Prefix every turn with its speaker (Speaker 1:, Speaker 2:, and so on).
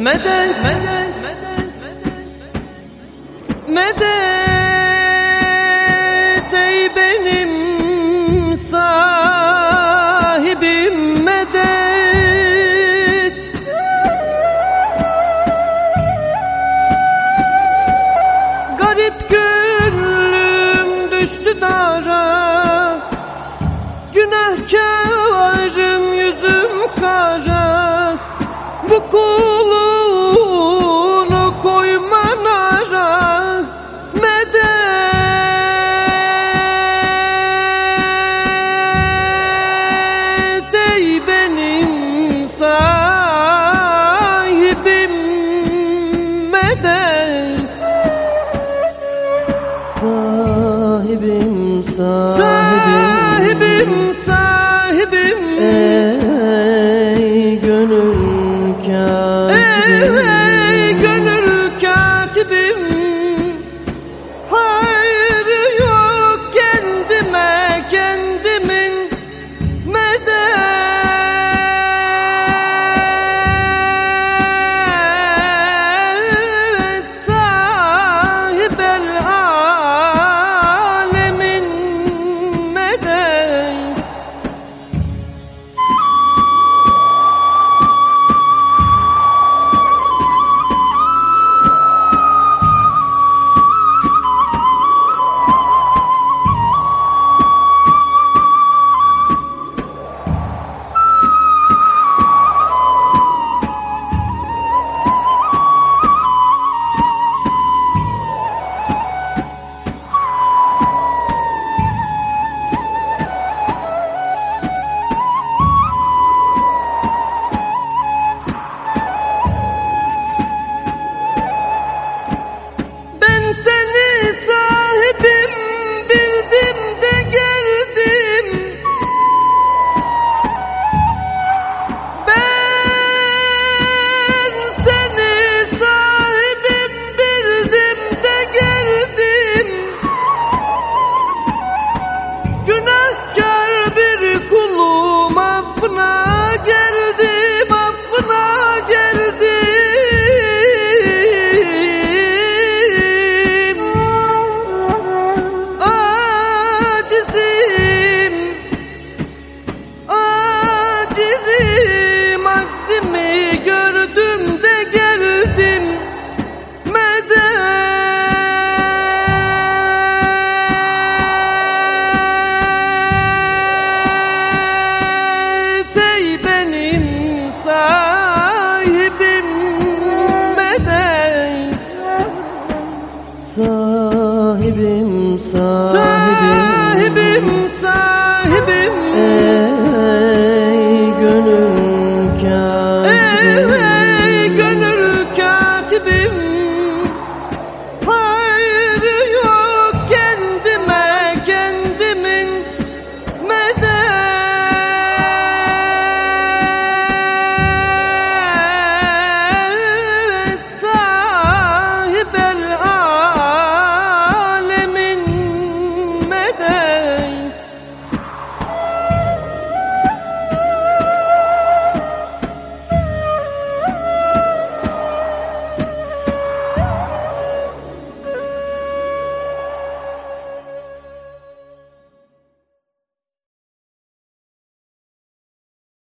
Speaker 1: Medet medet medet medet ey benim sahibim medet Garip gönlüm düştü dara Günahkarım yüzüm kara. Bu kulunu sahibim medet. Sahibim Sahibim sahibim. Ey gönül Ey gel bir kulum affına geldim affına geldim. Acizim acizim aksimi gördüm de